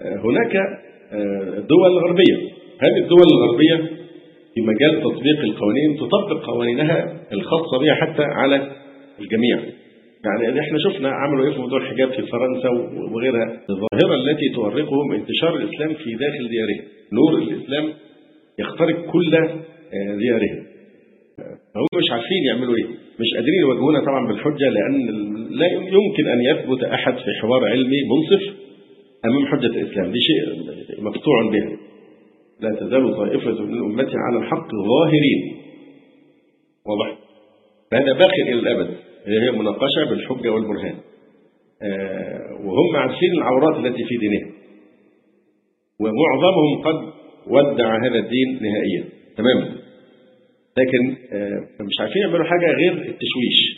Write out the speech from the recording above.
هناك دول غربية. هذه الدول الغربية في مجال تطبيق القوانين تطبق قوانينها الخاصة بها حتى على الجميع؟ يعني إحنا شفنا عملوا إيه في موضوع الحجاب في فرنسا وغيرها؟ الظاهرة التي تورقهم انتشار الإسلام في داخل ديارهم. نور الإسلام يخترق كل ديارهم. فهم مش عارفين يعملوا إيه. مش قادرين يواجهونا طبعا بالحجة لأن لا يمكن أن يثبت أحد في حوار علمي منصف أمام حجة الإسلام. دي شيء مقطوع به لا تزال طائفة من أمتي على الحق ظاهرين. واضح؟ فهذا باقي إلى الأبد. هي مناقشة بالحجة والبرهان. وهم عارفين العورات التي في دينهم. ومعظمهم قد ودع هذا الدين نهائيا. تماما. لكن مش عارفين يعملوا حاجة غير التشويش.